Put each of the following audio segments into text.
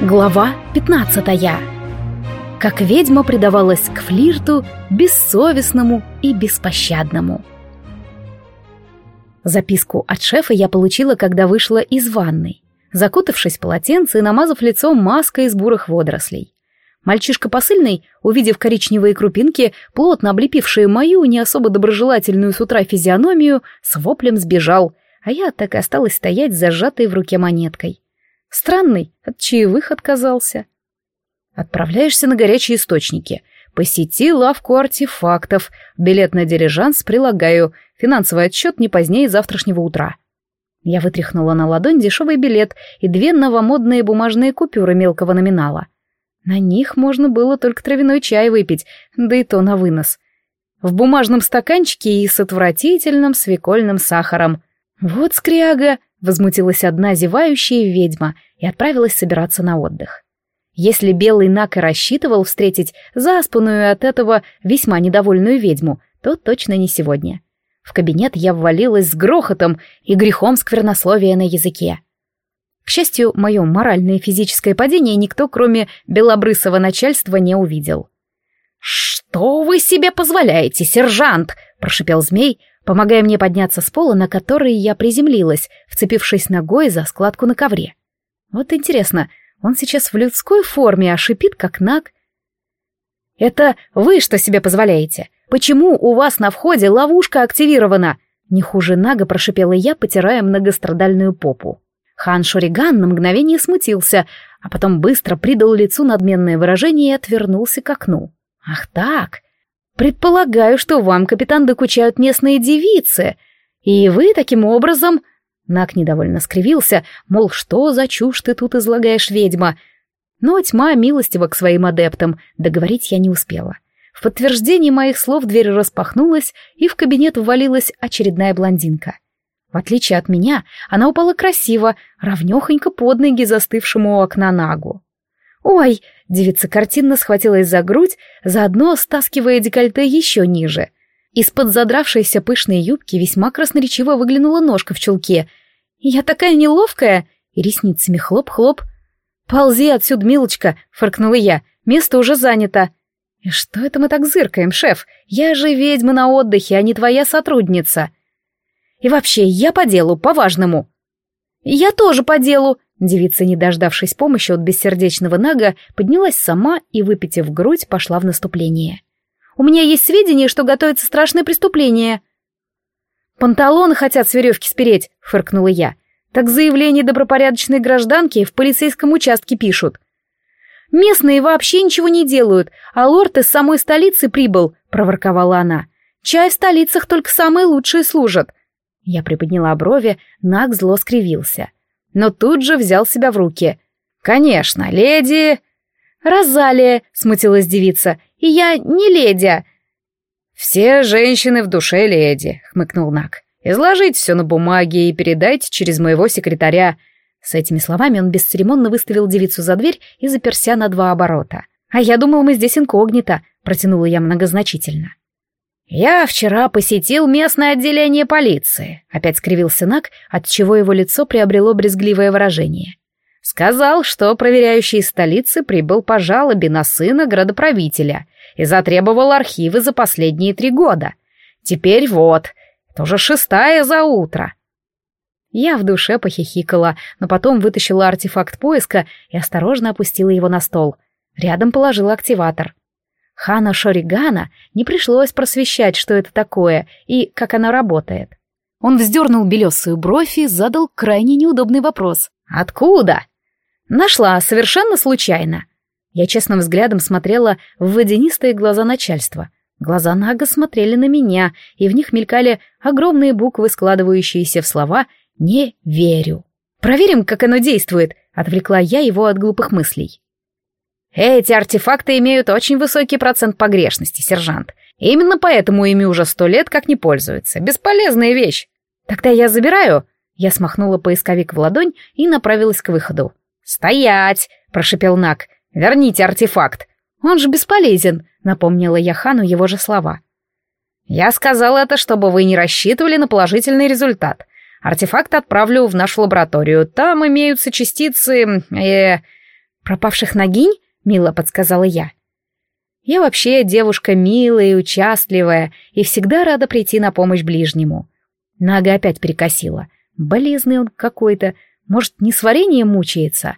Глава 15. Как ведьма предавалась к флирту, бессовестному и беспощадному. Записку от шефа я получила, когда вышла из ванной, закутавшись в полотенце и намазав лицо маской из бурых водорослей. Мальчишка посыльный, увидев коричневые крупинки, плотно облепившие мою не особо доброжелательную с утра физиономию, с воплем сбежал, а я так и осталась стоять с зажатой в руке монеткой. Странный, от чаевых отказался. Отправляешься на горячие источники. Посети лавку артефактов. Билет на дирижанс прилагаю. Финансовый отчет не позднее завтрашнего утра. Я вытряхнула на ладонь дешевый билет и две новомодные бумажные купюры мелкого номинала. На них можно было только травяной чай выпить, да и то на вынос. В бумажном стаканчике и с отвратительным свекольным сахаром. Вот скряга! Возмутилась одна зевающая ведьма и отправилась собираться на отдых. Если белый Нак и рассчитывал встретить заспанную от этого весьма недовольную ведьму, то точно не сегодня. В кабинет я ввалилась с грохотом и грехом сквернословия на языке. К счастью, мое моральное и физическое падение никто, кроме белобрысого начальства, не увидел. «Что вы себе позволяете, сержант?» — прошипел змей, помогая мне подняться с пола, на который я приземлилась, вцепившись ногой за складку на ковре. Вот интересно, он сейчас в людской форме, а шипит как наг. «Это вы что себе позволяете? Почему у вас на входе ловушка активирована?» Не хуже Нага прошипела я, потирая многострадальную попу. Хан Шуриган на мгновение смутился, а потом быстро придал лицу надменное выражение и отвернулся к окну. «Ах так! Предполагаю, что вам, капитан, докучают местные девицы. И вы таким образом...» Нак недовольно скривился, мол, что за чушь ты тут излагаешь, ведьма? Но тьма милостива к своим адептам, договорить я не успела. В подтверждении моих слов дверь распахнулась, и в кабинет ввалилась очередная блондинка. В отличие от меня, она упала красиво, равнёхонько под ноги застывшему у окна Нагу. «Ой!» Девица картинно схватилась за грудь, заодно стаскивая декольте еще ниже. Из-под задравшейся пышной юбки весьма красноречиво выглянула ножка в чулке. «Я такая неловкая!» Ресницами хлоп-хлоп. «Ползи отсюда, милочка!» — фыркнула я. «Место уже занято!» «И что это мы так зыркаем, шеф? Я же ведьма на отдыхе, а не твоя сотрудница!» «И вообще, я по делу, по-важному!» «Я тоже по делу!» Девица, не дождавшись помощи от бессердечного Нага, поднялась сама и, выпитив грудь, пошла в наступление. «У меня есть сведения, что готовится страшное преступление». Панталоны хотят с веревки спереть», — фыркнула я. «Так заявление добропорядочной гражданки в полицейском участке пишут». «Местные вообще ничего не делают, а лорд из самой столицы прибыл», — проворковала она. «Чай в столицах только самые лучшие служат». Я приподняла брови, Наг зло скривился. — но тут же взял себя в руки. «Конечно, леди...» «Розалия», — смутилась девица, — «и я не леди». «Все женщины в душе леди», — хмыкнул Нак. «Изложите все на бумаге и передайте через моего секретаря». С этими словами он бесцеремонно выставил девицу за дверь и заперся на два оборота. «А я думал, мы здесь инкогнито», — протянула я многозначительно. «Я вчера посетил местное отделение полиции», — опять скривился Нак, отчего его лицо приобрело брезгливое выражение. «Сказал, что проверяющий из столицы прибыл по жалобе на сына градоправителя и затребовал архивы за последние три года. Теперь вот, это уже шестая за утро». Я в душе похихикала, но потом вытащила артефакт поиска и осторожно опустила его на стол. Рядом положила активатор — Хана Шоригана не пришлось просвещать, что это такое и как она работает. Он вздернул белесую бровь и задал крайне неудобный вопрос. «Откуда?» «Нашла, совершенно случайно». Я честным взглядом смотрела в водянистые глаза начальства. Глаза Нага смотрели на меня, и в них мелькали огромные буквы, складывающиеся в слова «не верю». «Проверим, как оно действует», — отвлекла я его от глупых мыслей. Эти артефакты имеют очень высокий процент погрешности, сержант. Именно поэтому ими уже сто лет как не пользуются. Бесполезная вещь. Тогда я забираю. Я смахнула поисковик в ладонь и направилась к выходу. «Стоять!» — прошипел Нак. «Верните артефакт!» «Он же бесполезен!» — напомнила я хану его же слова. «Я сказала это, чтобы вы не рассчитывали на положительный результат. Артефакт отправлю в нашу лабораторию. Там имеются частицы... Э, пропавших ногинь?» мило подсказала я. Я вообще девушка милая и участливая, и всегда рада прийти на помощь ближнему. Нага опять перекосила. Болезный он какой-то, может, не с вареньем мучается.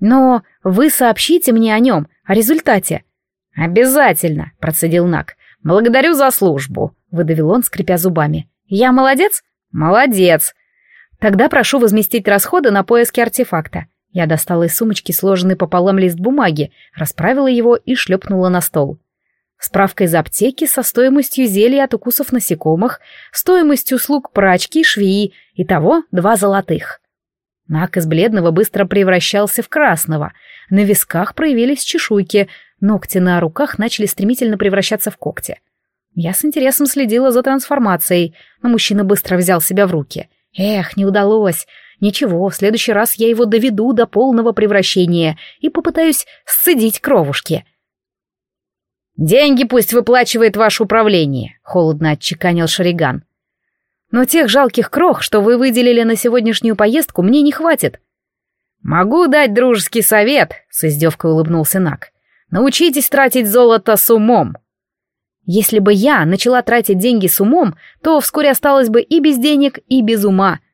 Но вы сообщите мне о нем, о результате. Обязательно, процедил Наг. Благодарю за службу, выдавил он, скрипя зубами. Я молодец? Молодец. Тогда прошу возместить расходы на поиски артефакта. Я достала из сумочки сложенный пополам лист бумаги, расправила его и шлепнула на стол. Справка из аптеки со стоимостью зелий от укусов насекомых, стоимостью услуг прачки швеи и того, два золотых. Нак из бледного быстро превращался в красного. На висках проявились чешуйки, ногти на руках начали стремительно превращаться в когти. Я с интересом следила за трансформацией, но мужчина быстро взял себя в руки. Эх, не удалось. Ничего, в следующий раз я его доведу до полного превращения и попытаюсь сцедить кровушки. «Деньги пусть выплачивает ваше управление», — холодно отчеканил Шариган. «Но тех жалких крох, что вы выделили на сегодняшнюю поездку, мне не хватит». «Могу дать дружеский совет», — с издевкой улыбнулся Нак. «Научитесь тратить золото с умом». Если бы я начала тратить деньги с умом, то вскоре осталось бы и без денег, и без ума —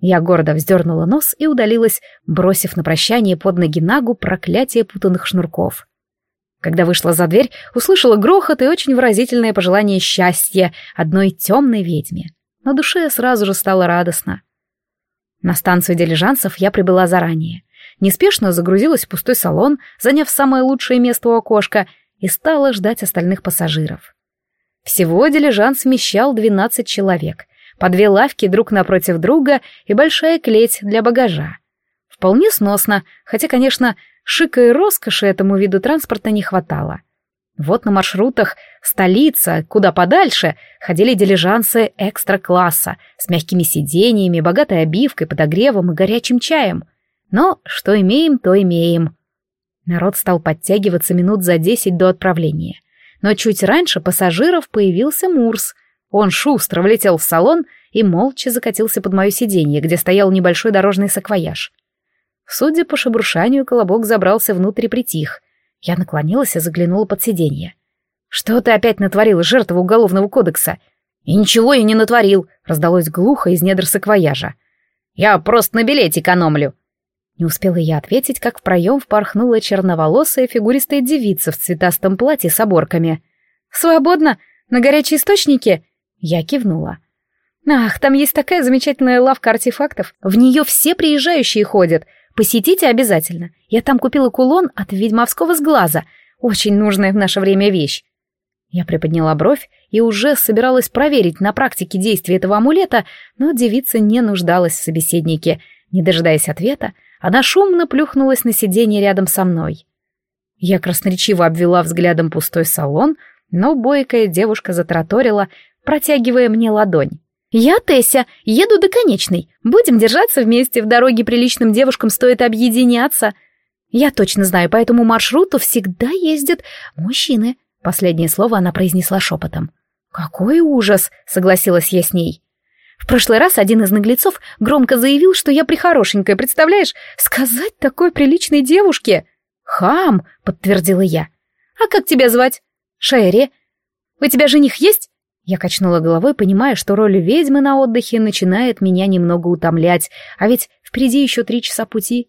я гордо вздернула нос и удалилась, бросив на прощание под ноги Нагу проклятие путанных шнурков. Когда вышла за дверь, услышала грохот и очень выразительное пожелание счастья одной темной ведьме. На душе сразу же стало радостно. На станцию дилижансов я прибыла заранее. Неспешно загрузилась в пустой салон, заняв самое лучшее место у окошка, и стала ждать остальных пассажиров. Всего дилижанс вмещал 12 человек — по две лавки друг напротив друга и большая клеть для багажа. Вполне сносно, хотя, конечно, шика и роскоши этому виду транспорта не хватало. Вот на маршрутах столица, куда подальше, ходили дилижансы экстра-класса с мягкими сиденьями, богатой обивкой, подогревом и горячим чаем. Но что имеем, то имеем. Народ стал подтягиваться минут за десять до отправления. Но чуть раньше пассажиров появился Мурс — он шустро влетел в салон и молча закатился под мое сиденье, где стоял небольшой дорожный саквояж. Судя по шебуршанию, колобок забрался внутрь и притих. Я наклонилась и заглянула под сиденье. «Что ты опять натворил жертва уголовного кодекса?» «И ничего я не натворил», — раздалось глухо из недр саквояжа. «Я просто на билете экономлю». Не успела я ответить, как в проем впорхнула черноволосая фигуристая девица в цветастом платье с оборками. «Свободно? На горячие источники?» Я кивнула. «Ах, там есть такая замечательная лавка артефактов. В нее все приезжающие ходят. Посетите обязательно. Я там купила кулон от ведьмовского сглаза. Очень нужная в наше время вещь». Я приподняла бровь и уже собиралась проверить на практике действие этого амулета, но девица не нуждалась в собеседнике. Не дожидаясь ответа, она шумно плюхнулась на сиденье рядом со мной. Я красноречиво обвела взглядом пустой салон, но бойкая девушка затраторила, протягивая мне ладонь. «Я Тесsia, еду до конечной. Будем держаться вместе, в дороге приличным девушкам стоит объединяться. Я точно знаю, по этому маршруту всегда ездят мужчины». Последнее слово она произнесла шепотом. «Какой ужас!» — согласилась я с ней. В прошлый раз один из наглецов громко заявил, что я прихорошенькая, представляешь? Сказать такой приличной девушке! «Хам!» — подтвердила я. «А как тебя звать?» «Шайре». «У тебя жених есть?» Я качнула головой, понимая, что роль ведьмы на отдыхе начинает меня немного утомлять, а ведь впереди еще три часа пути.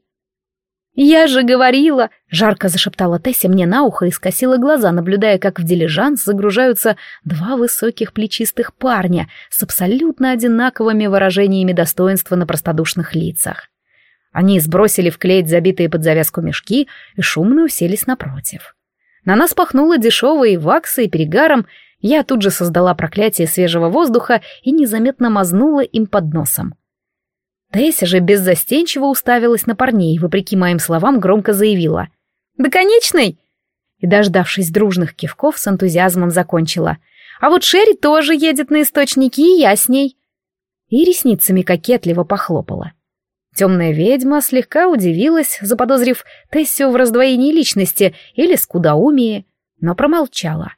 «Я же говорила!» — жарко зашептала Тесси мне на ухо и скосила глаза, наблюдая, как в дилижанс загружаются два высоких плечистых парня с абсолютно одинаковыми выражениями достоинства на простодушных лицах. Они сбросили в клеить забитые под завязку мешки и шумно уселись напротив. На нас пахнуло дешевые ваксы и перегаром, я тут же создала проклятие свежего воздуха и незаметно мазнула им под носом. Тесси же беззастенчиво уставилась на парней, вопреки моим словам громко заявила. «Да конечный!» И, дождавшись дружных кивков, с энтузиазмом закончила. «А вот Шерри тоже едет на источники, и я с ней!» И ресницами кокетливо похлопала. Темная ведьма слегка удивилась, заподозрив Тессию в раздвоении личности или скудоумии, но промолчала.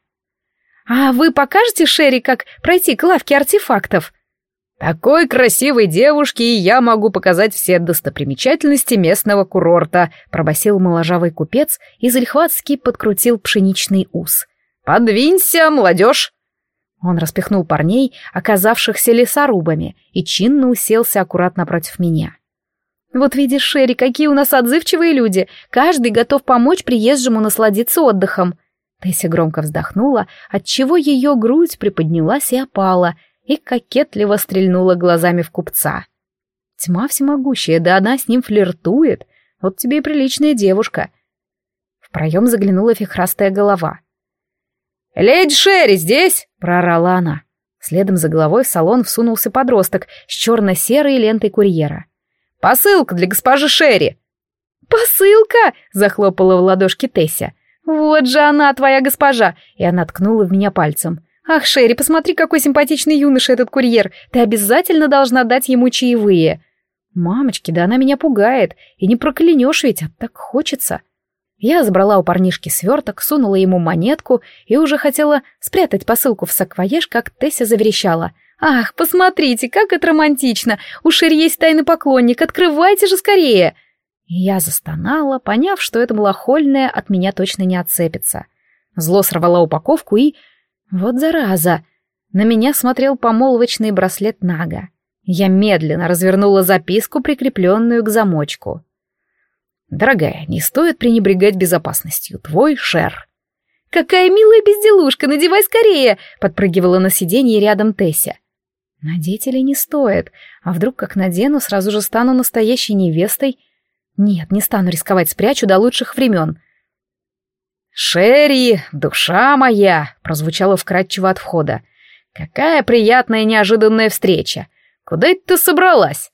«А вы покажете Шерри, как пройти к лавке артефактов?» «Такой красивой девушке я могу показать все достопримечательности местного курорта», пробасил моложавый купец, и Зельхватский подкрутил пшеничный ус. «Подвинься, молодежь!» Он распихнул парней, оказавшихся лесорубами, и чинно уселся аккуратно против меня. «Вот видишь, Шерри, какие у нас отзывчивые люди! Каждый готов помочь приезжему насладиться отдыхом!» Тесси громко вздохнула, отчего ее грудь приподнялась и опала, и кокетливо стрельнула глазами в купца. Тьма всемогущая, да она с ним флиртует. Вот тебе и приличная девушка. В проем заглянула фихрастая голова. «Леди Шерри здесь!» — проорала она. Следом за головой в салон всунулся подросток с черно-серой лентой курьера. «Посылка для госпожи Шерри!» «Посылка!» — захлопала в ладошки Тесси. «Вот же она, твоя госпожа!» И она ткнула в меня пальцем. «Ах, Шерри, посмотри, какой симпатичный юноша этот курьер! Ты обязательно должна дать ему чаевые!» «Мамочки, да она меня пугает! И не проклянешь ведь, а так хочется!» Я забрала у парнишки сверток, сунула ему монетку и уже хотела спрятать посылку в саквоеж, как Тесса заверещала. «Ах, посмотрите, как это романтично! У Шерри есть тайный поклонник, открывайте же скорее!» Я застонала, поняв, что это малохольная от меня точно не отцепится. Зло сорвала упаковку и... Вот зараза! На меня смотрел помолвочный браслет Нага. Я медленно развернула записку, прикрепленную к замочку. «Дорогая, не стоит пренебрегать безопасностью. Твой шер». «Какая милая безделушка! Надевай скорее!» — подпрыгивала на сиденье рядом Тесси. «Надеть или не стоит? А вдруг, как надену, сразу же стану настоящей невестой?» Нет, не стану рисковать, спрячу до лучших времен. «Шерри, душа моя!» — прозвучало вкрадчиво от входа. «Какая приятная неожиданная встреча! Куда это ты собралась?»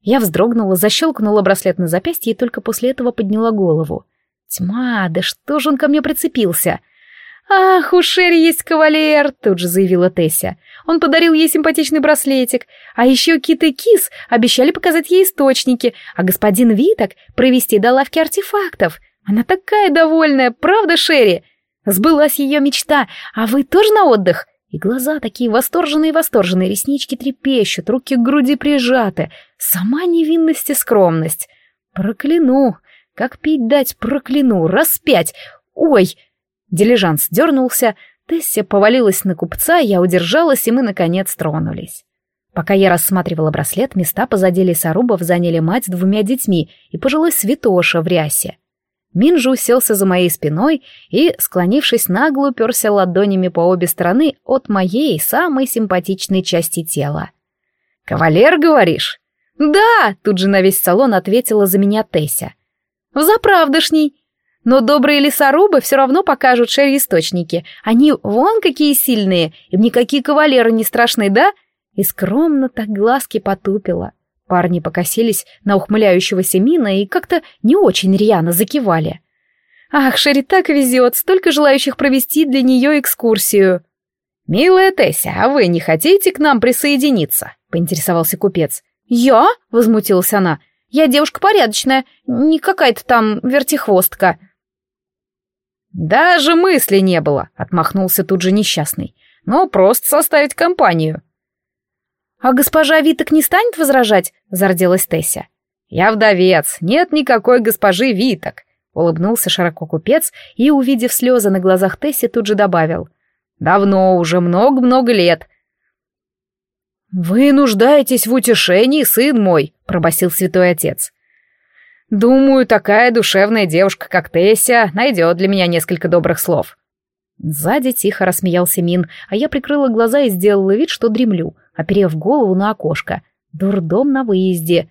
Я вздрогнула, защелкнула браслет на запястье и только после этого подняла голову. «Тьма, да что же он ко мне прицепился?» «Ах у Эри есть кавалер!» — тут же заявила Тесsia. «Он подарил ей симпатичный браслетик. А еще Кит и Кис обещали показать ей источники, а господин Виток провести до лавки артефактов. Она такая довольная, правда, Шерри? Сбылась ее мечта, а вы тоже на отдых?» И глаза такие восторженные-восторженные, реснички трепещут, руки к груди прижаты. Сама невинность и скромность. Прокляну! Как пить дать, прокляну! распять. Ой!» Дилижанс дернулся, Тесси повалилась на купца, я удержалась, и мы, наконец, тронулись. Пока я рассматривала браслет, места позади лесорубов заняли мать с двумя детьми и пожилой святоша в рясе. Минжу уселся за моей спиной и, склонившись нагло, уперся ладонями по обе стороны от моей самой симпатичной части тела. «Кавалер, говоришь?» «Да!» — тут же на весь салон ответила за меня Тесsia. «Взаправдышний!» Но добрые лесорубы все равно покажут шеи источники. Они вон какие сильные, им никакие кавалеры не страшны, да? И скромно так глазки потупила. Парни покосились на ухмыляющегося мина и как-то не очень рьяно закивали. Ах, Шерри так везет, столько желающих провести для нее экскурсию. «Милая Тесси, а вы не хотите к нам присоединиться?» — поинтересовался купец. «Я?» — возмутилась она. «Я девушка порядочная, не какая-то там вертихвостка». «Даже мысли не было», — отмахнулся тут же несчастный. «Ну, просто составить компанию». «А госпожа Виток не станет возражать?» — зарделась Тесsia. «Я вдовец, нет никакой госпожи Виток», — улыбнулся широко купец и, увидев слезы на глазах Тесси, тут же добавил. «Давно уже, много-много лет». «Вы нуждаетесь в утешении, сын мой», — пробасил святой отец. Думаю, такая душевная девушка, как Тесsia, найдет для меня несколько добрых слов. Сзади тихо рассмеялся Мин, а я прикрыла глаза и сделала вид, что дремлю, оперев голову на окошко. Дурдом на выезде.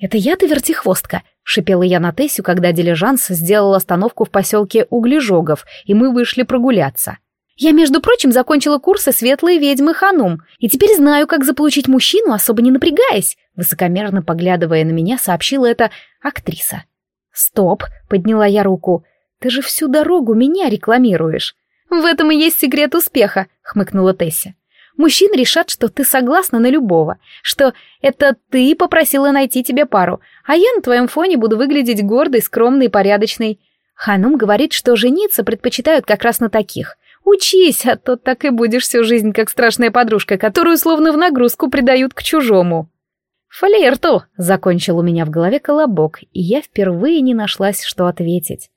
«Это я-то вертихвостка!» — шипела я на Тессю, когда дилижанс сделал остановку в поселке Углежогов, и мы вышли прогуляться. Я, между прочим, закончила курсы «Светлые ведьмы Ханум» и теперь знаю, как заполучить мужчину, особо не напрягаясь», высокомерно поглядывая на меня, сообщила эта актриса. «Стоп!» — подняла я руку. «Ты же всю дорогу меня рекламируешь!» «В этом и есть секрет успеха!» — хмыкнула Тесси. «Мужчины решат, что ты согласна на любого, что это ты попросила найти тебе пару, а я на твоем фоне буду выглядеть гордой, скромной и порядочной». Ханум говорит, что жениться предпочитают как раз на таких — Учись, а то так и будешь всю жизнь как страшная подружка, которую словно в нагрузку придают к чужому. Флирту, закончил у меня в голове колобок, и я впервые не нашлась, что ответить.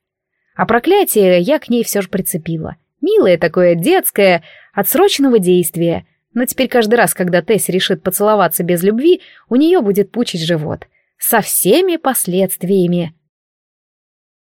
А проклятие я к ней все же прицепила. Милое такое, детское, отсроченного действия. Но теперь каждый раз, когда Тесс решит поцеловаться без любви, у нее будет пучить живот. Со всеми последствиями.